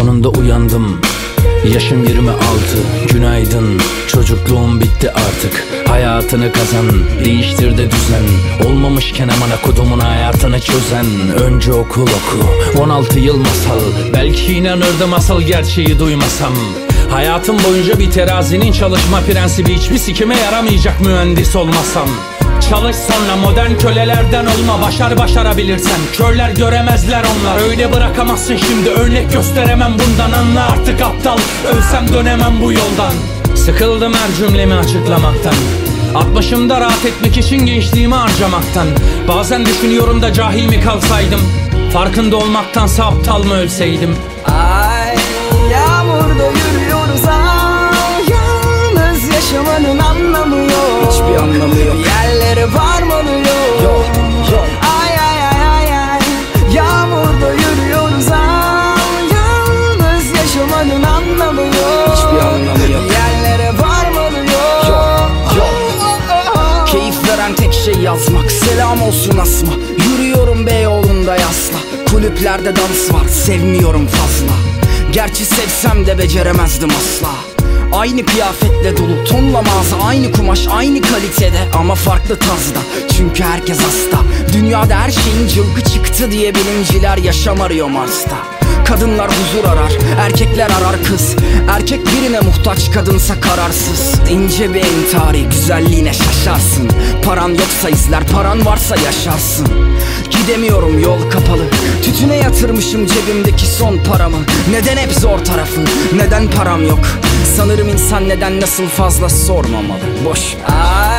sonunda uyandım. Yaşım 26 günaydın. Çocukluğum bitti artık. Hayatını kazan. Değiştir de düzen. Olmamışken amana kodumun hayatını çözen. Önce okul oku. 16 yıl masal. Belki inanırdım asıl gerçeği duymasam. Hayatım boyunca bir terazinin çalışma prensibi. Hiçbir sikime yaramayacak mühendis olmasam Çalış sonra modern kölelerden olma Başar başarabilirsen. Körler göremezler onlar Öyle bırakamazsın şimdi. Örnek gösteremem bundan Anla artık aptal. Ölsem dönemem bu yoldan. Sıkıldım her cümlemi açıklamaktan. Atmışımda rahat etmek için gençliğimi harcamaktan. Bazen düşünüyorum da cahil mi kalsaydım? Farkında olmaktansa aptal mı ölseydim? Ay yazmak. Selam olsun asma. Yürüyorum Beyoğlu'nda yasla. Kulüplerde dans var Sevmiyorum fazla. Gerçi sevsem de beceremezdim asla. Aynı kıyafetle dolu tonla mağaza Aynı kumaş aynı kalitede ama farklı tazda Çünkü herkes hasta. Dünyada her şeyin cılgı çıktı diye bilimciler yaşam arıyor Mars'ta Kadınlar huzur arar, erkekler arar kız. Erkek birine muhtaç, kadınsa kararsız. İnce bir entari, güzelliğine şaşarsın. Paran yoksa izler, paran varsa yaşarsın. Gidemiyorum yol kapalı. Tütüne yatırmışım cebimdeki son paramı. Neden hep zor tarafı, neden param yok? Sanırım insan neden nasıl fazla sormamalı? Boş ver.